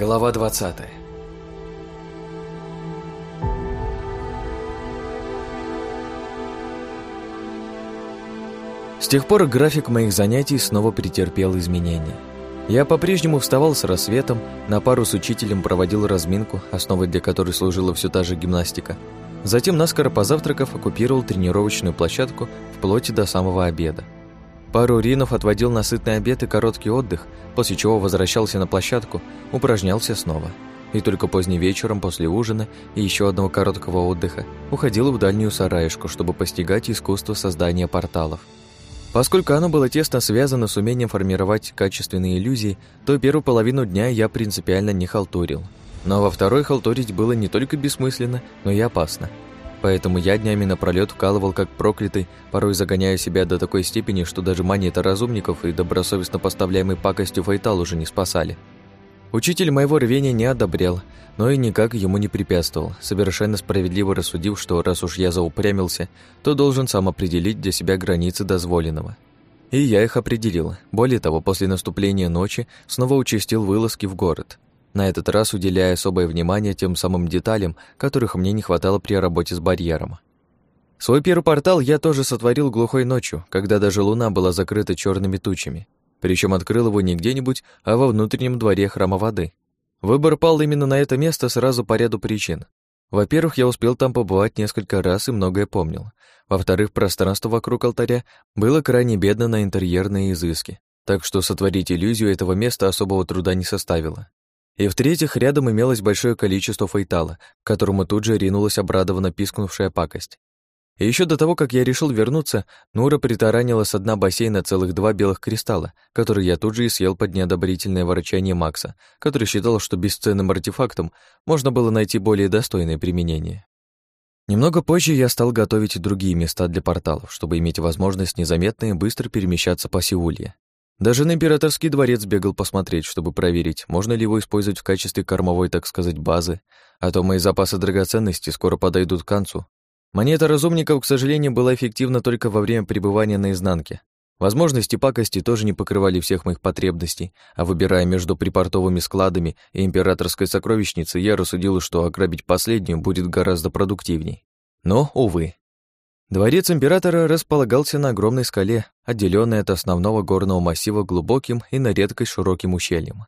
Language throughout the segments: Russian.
Глава 20 С тех пор график моих занятий снова претерпел изменения. Я по-прежнему вставал с рассветом, на пару с учителем проводил разминку, основой для которой служила все та же гимнастика. Затем, наскоро позавтракав, оккупировал тренировочную площадку вплоть до самого обеда. Пару ринов отводил на сытный обед и короткий отдых, после чего возвращался на площадку, упражнялся снова. И только поздним вечером после ужина и еще одного короткого отдыха уходил в дальнюю сараешку, чтобы постигать искусство создания порталов. Поскольку оно было тесно связано с умением формировать качественные иллюзии, то первую половину дня я принципиально не халтурил. Но во второй халтурить было не только бессмысленно, но и опасно – Поэтому я днями напролёт вкалывал как проклятый, порой загоняя себя до такой степени, что даже монеты разумников и добросовестно поставляемый пакостью фейтал уже не спасали. Учитель моего рвения не одобрял, но и никак ему не препятствовал, совершенно справедливо рассудив, что раз уж я заупрямился, то должен сам определить для себя границы дозволенного. И я их определил. Более того, после наступления ночи снова участил вылазки в город – на этот раз уделяя особое внимание тем самым деталям, которых мне не хватало при работе с барьером. Свой первый портал я тоже сотворил глухой ночью, когда даже луна была закрыта черными тучами. Причем открыл его не где-нибудь, а во внутреннем дворе храма воды. Выбор пал именно на это место сразу по ряду причин. Во-первых, я успел там побывать несколько раз и многое помнил. Во-вторых, пространство вокруг алтаря было крайне бедно на интерьерные изыски, так что сотворить иллюзию этого места особого труда не составило. И в-третьих, рядом имелось большое количество фейтала, которому тут же ринулась обрадованно пискнувшая пакость. И еще до того, как я решил вернуться, Нура притаранила с дна бассейна целых два белых кристалла, которые я тут же и съел под неодобрительное ворчание Макса, который считал, что бесценным артефактом можно было найти более достойное применение. Немного позже я стал готовить другие места для порталов, чтобы иметь возможность незаметно и быстро перемещаться по Сеулье. Даже на императорский дворец бегал посмотреть, чтобы проверить, можно ли его использовать в качестве кормовой, так сказать, базы, а то мои запасы драгоценностей скоро подойдут к концу. Монета разумников, к сожалению, была эффективна только во время пребывания на изнанке. Возможности пакости тоже не покрывали всех моих потребностей, а выбирая между припортовыми складами и императорской сокровищницей, я рассудил, что ограбить последнюю будет гораздо продуктивней. Но, увы, Дворец императора располагался на огромной скале, отделенной от основного горного массива глубоким и на редкость широким ущельем.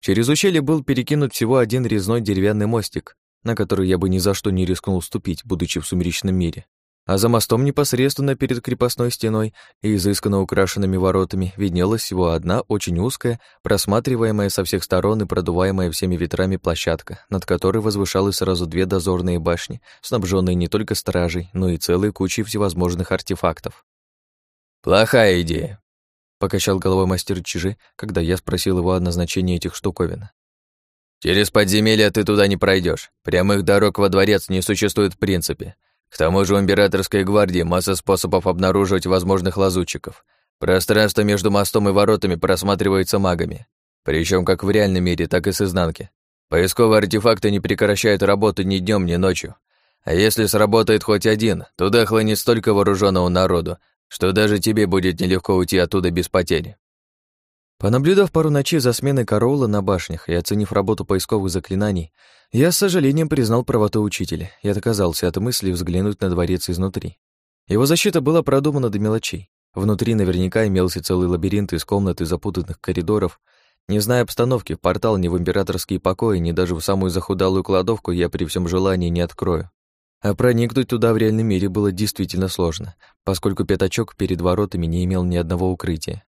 Через ущелье был перекинут всего один резной деревянный мостик, на который я бы ни за что не рискнул ступить, будучи в сумеречном мире а за мостом непосредственно перед крепостной стеной и изысканно украшенными воротами виднелась всего одна очень узкая, просматриваемая со всех сторон и продуваемая всеми ветрами площадка, над которой возвышалось сразу две дозорные башни, снабженные не только стражей, но и целой кучей всевозможных артефактов. «Плохая идея», — покачал головой мастер Чижи, когда я спросил его о назначении этих штуковин. «Через подземелье ты туда не пройдешь. Прямых дорог во дворец не существует в принципе. К тому же у императорской гвардии масса способов обнаруживать возможных лазутчиков. Пространство между мостом и воротами просматривается магами. Причем как в реальном мире, так и с изнанки. Поисковые артефакты не прекращают работу ни днем, ни ночью. А если сработает хоть один, туда хлынет столько вооруженного народу, что даже тебе будет нелегко уйти оттуда без потери. Понаблюдав пару ночей за сменой караула на башнях и оценив работу поисковых заклинаний, я с сожалением признал правоту учителя и отказался от мысли взглянуть на дворец изнутри. Его защита была продумана до мелочей. Внутри наверняка имелся целый лабиринт из комнат и запутанных коридоров. Не зная обстановки, портал ни в императорские покои, ни даже в самую захудалую кладовку я при всем желании не открою. А проникнуть туда в реальном мире было действительно сложно, поскольку пятачок перед воротами не имел ни одного укрытия.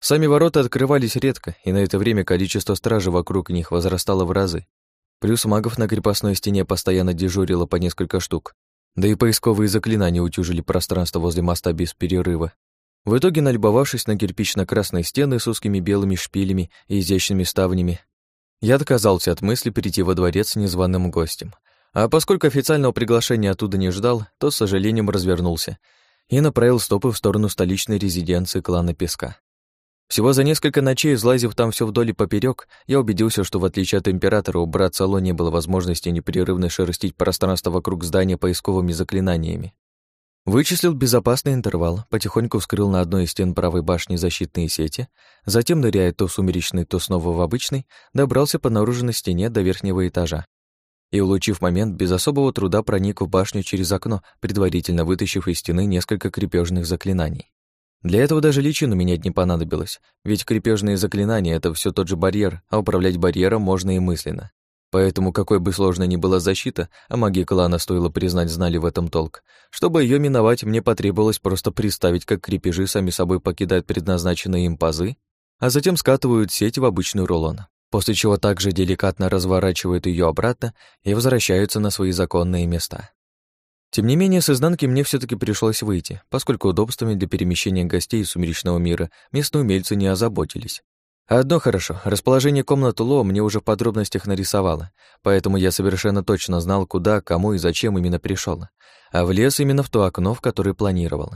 Сами ворота открывались редко, и на это время количество стражи вокруг них возрастало в разы. Плюс магов на крепостной стене постоянно дежурило по несколько штук. Да и поисковые заклинания утюжили пространство возле моста без перерыва. В итоге, налюбовавшись на кирпично-красные стены с узкими белыми шпилями и изящными ставнями, я отказался от мысли перейти во дворец с незваным гостем. А поскольку официального приглашения оттуда не ждал, то с сожалением развернулся и направил стопы в сторону столичной резиденции клана Песка. Всего за несколько ночей, излазив там все вдоль и поперек, я убедился, что в отличие от императора у брат Сало не было возможности непрерывно шерстить пространство вокруг здания поисковыми заклинаниями. Вычислил безопасный интервал, потихоньку вскрыл на одной из стен правой башни защитные сети, затем, ныряя то в сумеречный, то снова в обычный, добрался по наружной стене до верхнего этажа. И, улучив момент, без особого труда проник в башню через окно, предварительно вытащив из стены несколько крепежных заклинаний. Для этого даже личину менять не понадобилось, ведь крепежные заклинания — это все тот же барьер, а управлять барьером можно и мысленно. Поэтому, какой бы сложной ни была защита, а маги клана, стоило признать, знали в этом толк, чтобы ее миновать, мне потребовалось просто представить, как крепежи сами собой покидают предназначенные им пазы, а затем скатывают сеть в обычный рулон, после чего также деликатно разворачивают ее обратно и возвращаются на свои законные места. Тем не менее, с изнанки мне все таки пришлось выйти, поскольку удобствами для перемещения гостей из сумеречного мира местные умельцы не озаботились, Одно хорошо, расположение комнаты Ло мне уже в подробностях нарисовало, поэтому я совершенно точно знал, куда, кому и зачем именно пришел, а влез именно в то окно, в которое планировал.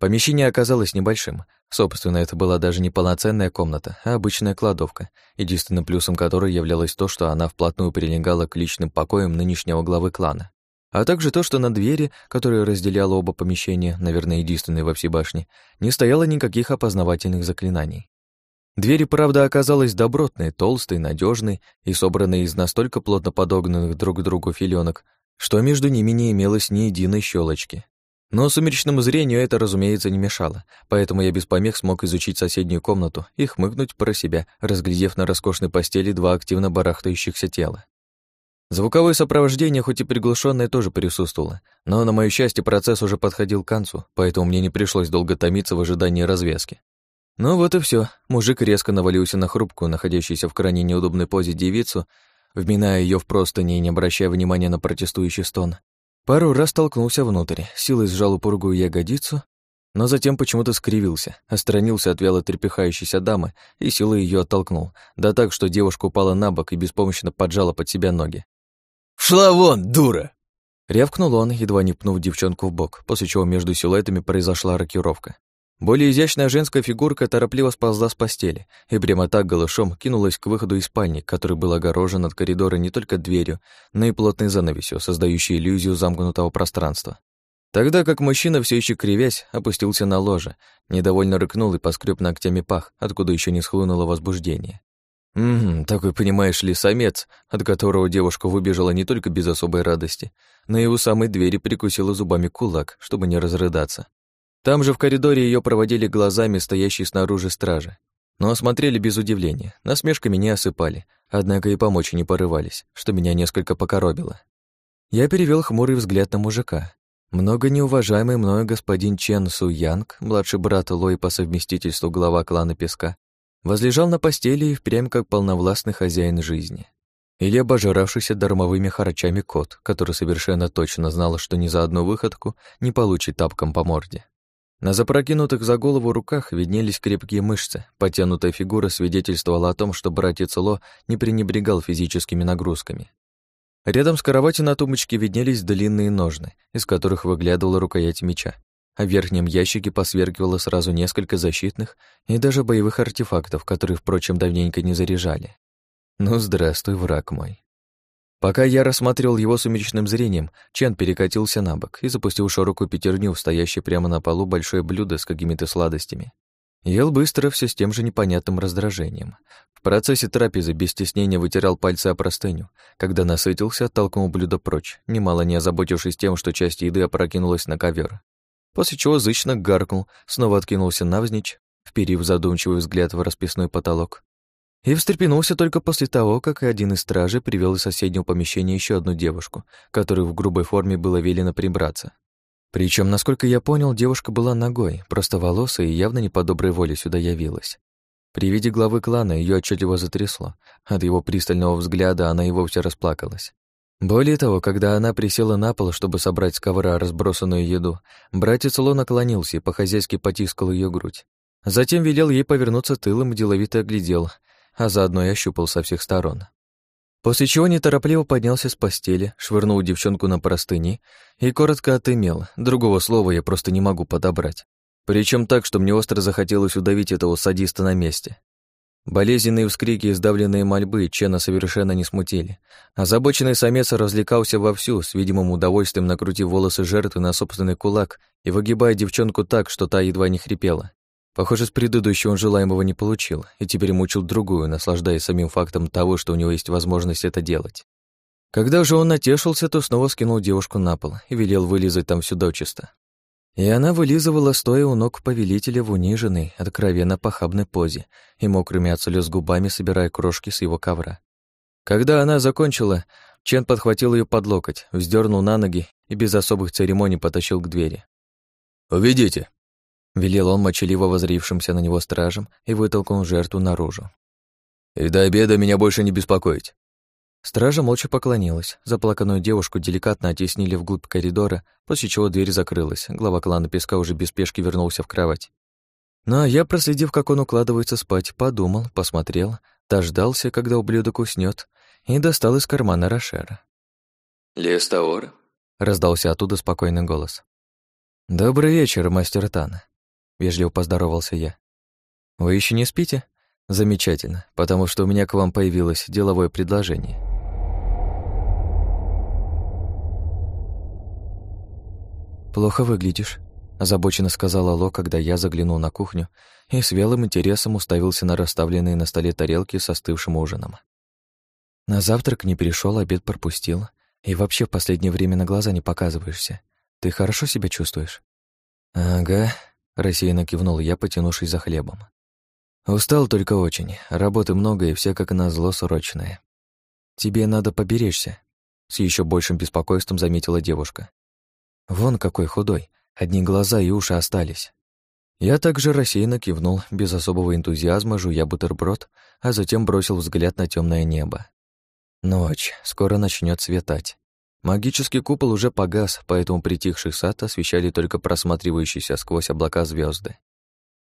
Помещение оказалось небольшим. Собственно, это была даже не полноценная комната, а обычная кладовка, единственным плюсом которой являлось то, что она вплотную прилегала к личным покоям нынешнего главы клана. А также то, что на двери, которая разделяла оба помещения, наверное, единственной во всей башне, не стояло никаких опознавательных заклинаний. Дверь, правда, оказалась добротной, толстой, надежной и собранной из настолько плотно подогнанных друг к другу филенок, что между ними не имелось ни единой щелочки. Но сумеречному зрению это, разумеется, не мешало, поэтому я без помех смог изучить соседнюю комнату и хмыкнуть про себя, разглядев на роскошной постели два активно барахтающихся тела. Звуковое сопровождение, хоть и приглушенное, тоже присутствовало, но, на моё счастье, процесс уже подходил к концу, поэтому мне не пришлось долго томиться в ожидании развязки. Ну вот и все. Мужик резко навалился на хрупкую, находящуюся в крайне неудобной позе девицу, вминая ее в простыни и не обращая внимания на протестующий стон. Пару раз толкнулся внутрь, силой сжал упругую ягодицу, но затем почему-то скривился, отстранился от вяло трепыхающейся дамы и силой ее оттолкнул, да так, что девушка упала на бок и беспомощно поджала под себя ноги. «Шла вон, дура!» Рявкнул он, едва не пнув девчонку в бок, после чего между силуэтами произошла рокировка. Более изящная женская фигурка торопливо сползла с постели и прямо так голышом кинулась к выходу из спальни, который был огорожен от коридора не только дверью, но и плотной занавесью, создающей иллюзию замкнутого пространства. Тогда как мужчина, все еще кривясь, опустился на ложе, недовольно рыкнул и поскреб ногтями пах, откуда еще не схлынуло возбуждение. Угу, такой, понимаешь ли, самец, от которого девушка выбежала не только без особой радости, но и у самой двери прикусила зубами кулак, чтобы не разрыдаться. Там же в коридоре ее проводили глазами стоящие снаружи стражи. Но осмотрели без удивления, насмешками не осыпали, однако и помочь не порывались, что меня несколько покоробило. Я перевел хмурый взгляд на мужика. Много неуважаемый мною господин Чен Су Янг, младший брат Лой по совместительству глава клана Песка, возлежал на постели и впрямь как полновластный хозяин жизни. Или обожравшийся дармовыми харчами кот, который совершенно точно знал, что ни за одну выходку не получит тапком по морде. На запрокинутых за голову руках виднелись крепкие мышцы, потянутая фигура свидетельствовала о том, что братец Ло не пренебрегал физическими нагрузками. Рядом с кроватью на тумбочке виднелись длинные ножны, из которых выглядывала рукоять меча, а в верхнем ящике посвергивало сразу несколько защитных и даже боевых артефактов, которые, впрочем, давненько не заряжали. Ну, здравствуй, враг мой. Пока я рассматривал его сумеречным зрением, Чен перекатился на бок и запустил широкую пятерню в стоящее прямо на полу большое блюдо с какими-то сладостями. Ел быстро, все с тем же непонятным раздражением. В процессе трапезы без стеснения вытирал пальцы о простыню. Когда насытился, оттолкнул блюдо прочь, немало не озаботившись тем, что часть еды опрокинулась на ковер. После чего зычно гаркнул, снова откинулся навзничь, вперив задумчивый взгляд в расписной потолок, и встрепенулся только после того, как один из стражей привел из соседнего помещения еще одну девушку, которой в грубой форме было велено прибраться. Причем, насколько я понял, девушка была ногой, просто волосой и явно не по доброй воле сюда явилась. При виде главы клана ее отчетливо затрясло. От его пристального взгляда она и вовсе расплакалась. Более того, когда она присела на пол, чтобы собрать с ковра разбросанную еду, братец Ло наклонился и по-хозяйски потискал ее грудь. Затем велел ей повернуться тылом и деловито оглядел, а заодно и ощупал со всех сторон. После чего неторопливо поднялся с постели, швырнул девчонку на простыни и коротко отымел, другого слова я просто не могу подобрать. Причем так, что мне остро захотелось удавить этого садиста на месте. Болезненные вскрики и сдавленные мольбы Чена совершенно не смутили. Озабоченный самец развлекался вовсю, с видимым удовольствием накрутив волосы жертвы на собственный кулак и выгибая девчонку так, что та едва не хрипела. Похоже, с предыдущего он желаемого не получил, и теперь мучил другую, наслаждаясь самим фактом того, что у него есть возможность это делать. Когда же он натешился, то снова скинул девушку на пол и велел вылизать там всю дочисто. И она вылизывала, стоя у ног повелителя в униженной, откровенно похабной позе и мокрыми от слез губами собирая крошки с его ковра. Когда она закончила, Чен подхватил ее под локоть, вздернул на ноги и без особых церемоний потащил к двери. «Уведите!» — велел он мочеливо возрившимся на него стражем и вытолкнул жертву наружу. «И до обеда меня больше не беспокоить. Стража молча поклонилась. Заплаканную девушку деликатно оттеснили вглубь коридора, после чего дверь закрылась. Глава клана Песка уже без спешки вернулся в кровать. Ну а я, проследив, как он укладывается спать, подумал, посмотрел, дождался, когда ублюдок уснет, и достал из кармана Рошера. «Лестаор?» — раздался оттуда спокойный голос. «Добрый вечер, мастер Тан», — вежливо поздоровался я. «Вы еще не спите? Замечательно, потому что у меня к вам появилось деловое предложение». «Плохо выглядишь», — озабоченно сказала Ло, когда я заглянул на кухню и с вялым интересом уставился на расставленные на столе тарелки с остывшим ужином. На завтрак не пришел, обед пропустил, и вообще в последнее время на глаза не показываешься. Ты хорошо себя чувствуешь? Ага, рассеянно кивнул я, потянувшись за хлебом. Устал только очень, работы много и все как назло срочное. Тебе надо поберечься, с еще большим беспокойством заметила девушка. Вон какой худой, одни глаза и уши остались. Я также рассеянно кивнул, без особого энтузиазма жуя бутерброд, а затем бросил взгляд на темное небо. Ночь, скоро начнет светать. Магический купол уже погас, поэтому притихший сад освещали только просматривающиеся сквозь облака звезды.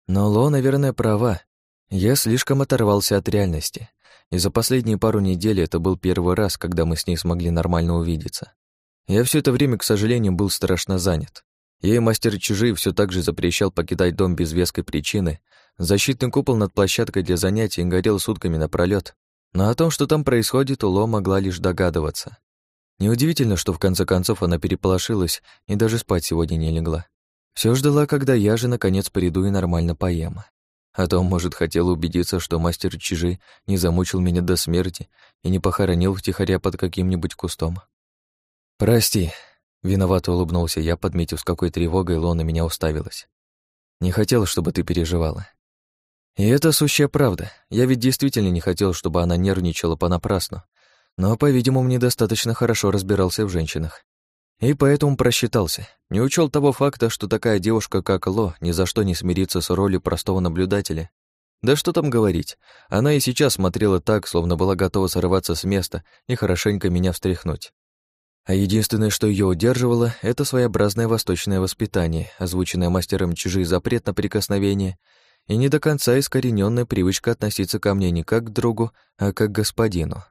Но Ло, наверное, права. Я слишком оторвался от реальности, и за последние пару недель это был первый раз, когда мы с ней смогли нормально увидеться. Я все это время, к сожалению, был страшно занят. И мастер чужие все так же запрещал покидать дом без веской причины. Защитный купол над площадкой для занятий горел сутками напролёт, но о том, что там происходит, Уло могла лишь догадываться. Неудивительно, что в конце концов она переполошилась и даже спать сегодня не легла. Все ждала, когда я же наконец приду и нормально поем. А то, может, хотела убедиться, что мастер Чижи не замучил меня до смерти и не похоронил втихаря под каким-нибудь кустом. «Прости», — виновато улыбнулся я, подметив, с какой тревогой Лона меня уставилась. «Не хотел, чтобы ты переживала». И это сущая правда. Я ведь действительно не хотел, чтобы она нервничала понапрасну. Но, по-видимому, недостаточно хорошо разбирался в женщинах. И поэтому просчитался. Не учел того факта, что такая девушка, как Ло, ни за что не смирится с ролью простого наблюдателя. Да что там говорить, она и сейчас смотрела так, словно была готова сорваться с места и хорошенько меня встряхнуть. А единственное, что ее удерживало, это своеобразное восточное воспитание, озвученное мастером чужие запрет на прикосновение и не до конца искорененная привычка относиться ко мне не как к другу, а как к господину.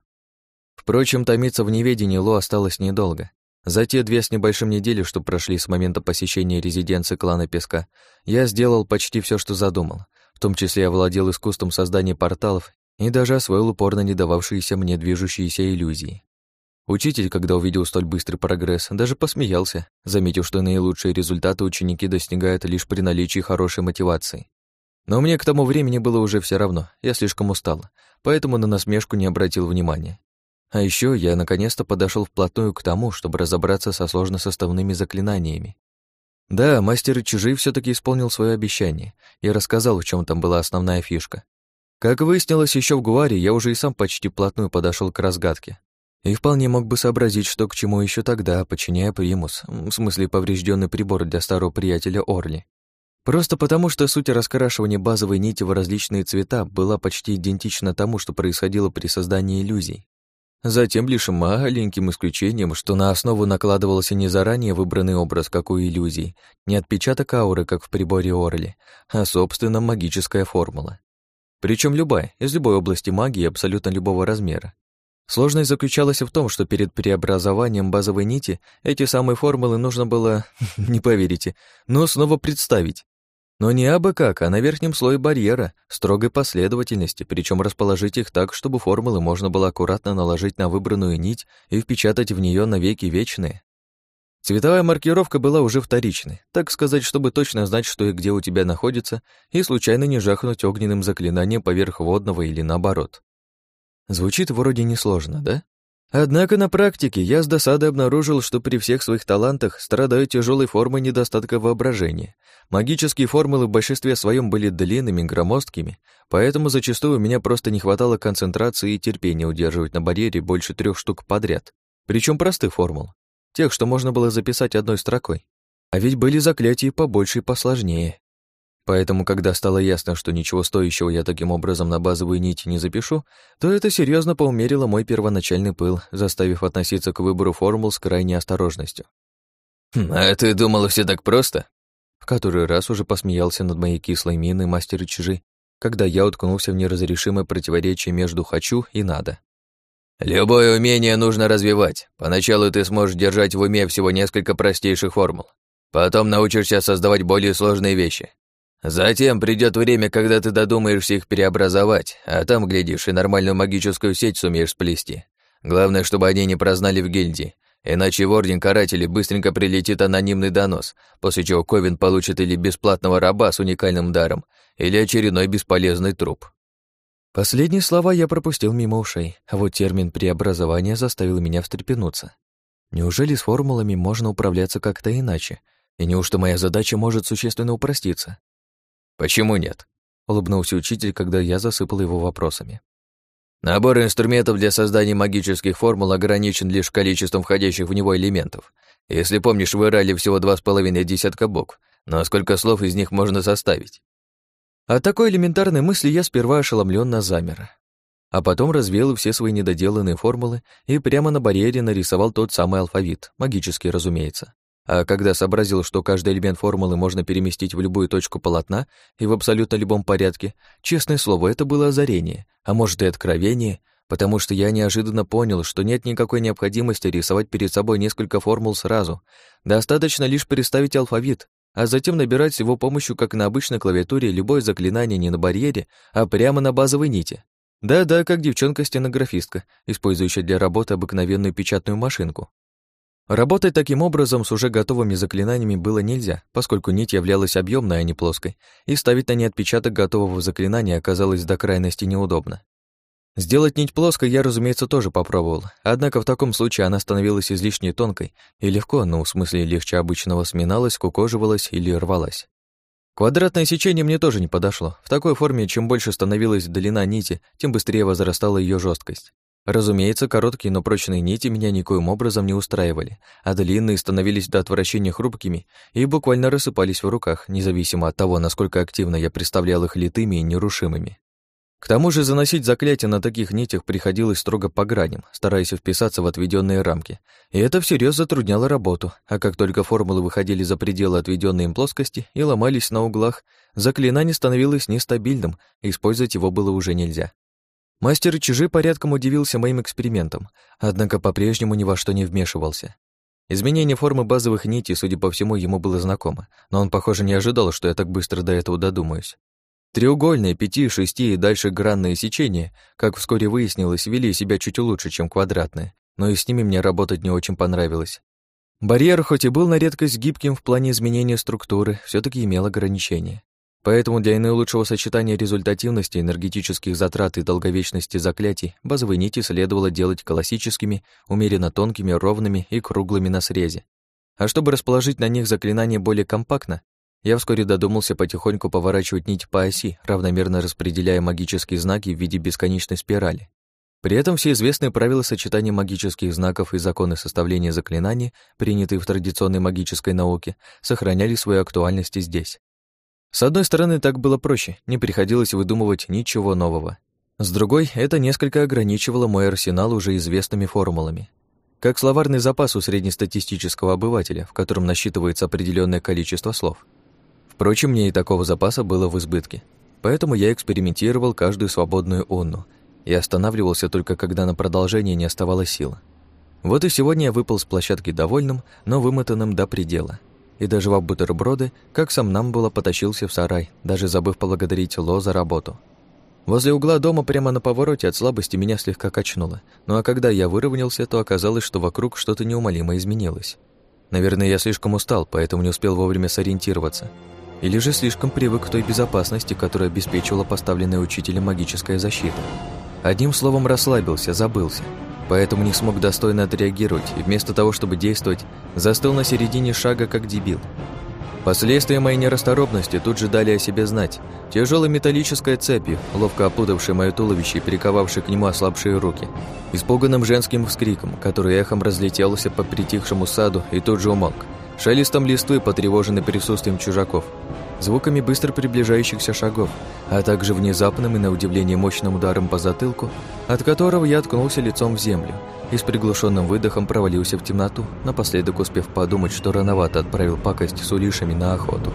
Впрочем, томиться в неведении Ло осталось недолго. За те две с небольшим недели, что прошли с момента посещения резиденции клана Песка, я сделал почти все, что задумал. В том числе я владел искусством создания порталов и даже освоил упорно не дававшиеся мне движущиеся иллюзии. Учитель, когда увидел столь быстрый прогресс, даже посмеялся, заметив, что наилучшие результаты ученики достигают лишь при наличии хорошей мотивации. Но мне к тому времени было уже все равно, я слишком устал, поэтому на насмешку не обратил внимания. А еще я наконец-то подошел вплотную к тому, чтобы разобраться со сложносоставными заклинаниями. Да, мастер чужие все таки исполнил свое обещание и рассказал, в чем там была основная фишка. Как выяснилось еще в Гуаре, я уже и сам почти плотную подошел к разгадке. И вполне мог бы сообразить, что к чему еще тогда, подчиняя примус, в смысле поврежденный прибор для старого приятеля Орли. Просто потому, что суть раскрашивания базовой нити в различные цвета была почти идентична тому, что происходило при создании иллюзий. Затем лишь маленьким исключением, что на основу накладывался не заранее выбранный образ, как у иллюзий, не отпечаток ауры, как в приборе Орли, а, собственно, магическая формула. Причем любая, из любой области магии абсолютно любого размера. Сложность заключалась в том, что перед преобразованием базовой нити эти самые формулы нужно было, не поверите, но снова представить. Но не абы как, а на верхнем слое барьера, строгой последовательности, причем расположить их так, чтобы формулы можно было аккуратно наложить на выбранную нить и впечатать в нее навеки вечные. Цветовая маркировка была уже вторичной, так сказать, чтобы точно знать, что и где у тебя находится, и случайно не жахнуть огненным заклинанием поверх водного или наоборот. Звучит вроде несложно, да? Однако на практике я с досадой обнаружил, что при всех своих талантах страдаю тяжелой формой недостатка воображения. Магические формулы в большинстве своем были длинными, громоздкими, поэтому зачастую у меня просто не хватало концентрации и терпения удерживать на барьере больше трех штук подряд. Причем простых формул. Тех, что можно было записать одной строкой. А ведь были заклятия побольше и посложнее. Поэтому, когда стало ясно, что ничего стоящего я таким образом на базовую нить не запишу, то это серьезно поумерило мой первоначальный пыл, заставив относиться к выбору формул с крайней осторожностью. «Хм, «А ты думала, все так просто?» В который раз уже посмеялся над моей кислой миной мастер чужи, когда я уткнулся в неразрешимое противоречие между «хочу» и «надо». «Любое умение нужно развивать. Поначалу ты сможешь держать в уме всего несколько простейших формул. Потом научишься создавать более сложные вещи. Затем придет время, когда ты додумаешься их преобразовать, а там, глядишь, и нормальную магическую сеть сумеешь сплести. Главное, чтобы они не прознали в гильдии, иначе в Орден Карателей быстренько прилетит анонимный донос, после чего Ковен получит или бесплатного раба с уникальным даром, или очередной бесполезный труп. Последние слова я пропустил мимо ушей, а вот термин «преобразование» заставил меня встрепенуться. Неужели с формулами можно управляться как-то иначе? И неужто моя задача может существенно упроститься? «Почему нет?» — улыбнулся учитель, когда я засыпал его вопросами. «Набор инструментов для создания магических формул ограничен лишь количеством входящих в него элементов. Если помнишь, в Ирале всего два с половиной десятка букв, но сколько слов из них можно составить?» От такой элементарной мысли я сперва ошеломленно замер, а потом развеял все свои недоделанные формулы и прямо на барьере нарисовал тот самый алфавит, магический, разумеется. А когда сообразил, что каждый элемент формулы можно переместить в любую точку полотна и в абсолютно любом порядке, честное слово, это было озарение, а может и откровение, потому что я неожиданно понял, что нет никакой необходимости рисовать перед собой несколько формул сразу. Достаточно лишь переставить алфавит, а затем набирать с его помощью, как на обычной клавиатуре, любое заклинание не на барьере, а прямо на базовой нити. Да-да, как девчонка-стенографистка, использующая для работы обыкновенную печатную машинку. Работать таким образом с уже готовыми заклинаниями было нельзя, поскольку нить являлась объемной, а не плоской, и ставить на ней отпечаток готового заклинания оказалось до крайности неудобно. Сделать нить плоской я, разумеется, тоже попробовал, однако в таком случае она становилась излишне тонкой и легко, ну, в смысле легче обычного, сминалась, кукоживалась или рвалась. Квадратное сечение мне тоже не подошло. В такой форме, чем больше становилась длина нити, тем быстрее возрастала ее жесткость. Разумеется, короткие, но прочные нити меня никоим образом не устраивали, а длинные становились до отвращения хрупкими и буквально рассыпались в руках, независимо от того, насколько активно я представлял их литыми и нерушимыми. К тому же заносить заклятие на таких нитях приходилось строго по граням, стараясь вписаться в отведенные рамки. И это всерьез затрудняло работу, а как только формулы выходили за пределы отведенной им плоскости и ломались на углах, заклинание становилось нестабильным, использовать его было уже нельзя. Мастер Чижи порядком удивился моим экспериментам, однако по-прежнему ни во что не вмешивался. Изменение формы базовых нитей, судя по всему, ему было знакомо, но он, похоже, не ожидал, что я так быстро до этого додумаюсь. Треугольные, пяти, шести и дальше гранные сечения, как вскоре выяснилось, вели себя чуть лучше, чем квадратные, но и с ними мне работать не очень понравилось. Барьер, хоть и был на редкость гибким в плане изменения структуры, все таки имел ограничения. Поэтому для наилучшего сочетания результативности, энергетических затрат и долговечности заклятий базовые нити следовало делать классическими, умеренно тонкими, ровными и круглыми на срезе. А чтобы расположить на них заклинание более компактно, я вскоре додумался потихоньку поворачивать нить по оси, равномерно распределяя магические знаки в виде бесконечной спирали. При этом все известные правила сочетания магических знаков и законы составления заклинаний, принятые в традиционной магической науке, сохраняли свою актуальность и здесь. С одной стороны, так было проще, не приходилось выдумывать ничего нового. С другой, это несколько ограничивало мой арсенал уже известными формулами. Как словарный запас у среднестатистического обывателя, в котором насчитывается определенное количество слов. Впрочем, мне и такого запаса было в избытке. Поэтому я экспериментировал каждую свободную онну и останавливался только когда на продолжение не оставалось сил. Вот и сегодня я выпал с площадки довольным, но вымотанным до предела. И доживав бутерброды, как сам нам было потащился в сарай, даже забыв поблагодарить Ло за работу. Возле угла дома прямо на повороте от слабости меня слегка качнуло, ну а когда я выровнялся, то оказалось, что вокруг что-то неумолимо изменилось. Наверное, я слишком устал, поэтому не успел вовремя сориентироваться. Или же слишком привык к той безопасности, которая обеспечивала поставленная учителем магическая защита. Одним словом, расслабился, забылся. Поэтому не смог достойно отреагировать и вместо того, чтобы действовать, застыл на середине шага, как дебил. Последствия моей нерасторопности тут же дали о себе знать. Тяжелой металлической цепью, ловко опутавшей мое туловище и приковавшей к нему ослабшие руки. Испуганным женским вскриком, который эхом разлетелся по притихшему саду и тут же умолк. Шелестом листвы, потревоженный присутствием чужаков звуками быстро приближающихся шагов, а также внезапным и, на удивление, мощным ударом по затылку, от которого я ткнулся лицом в землю и с приглушенным выдохом провалился в темноту, напоследок успев подумать, что рановато отправил пакость с улишами на охоту.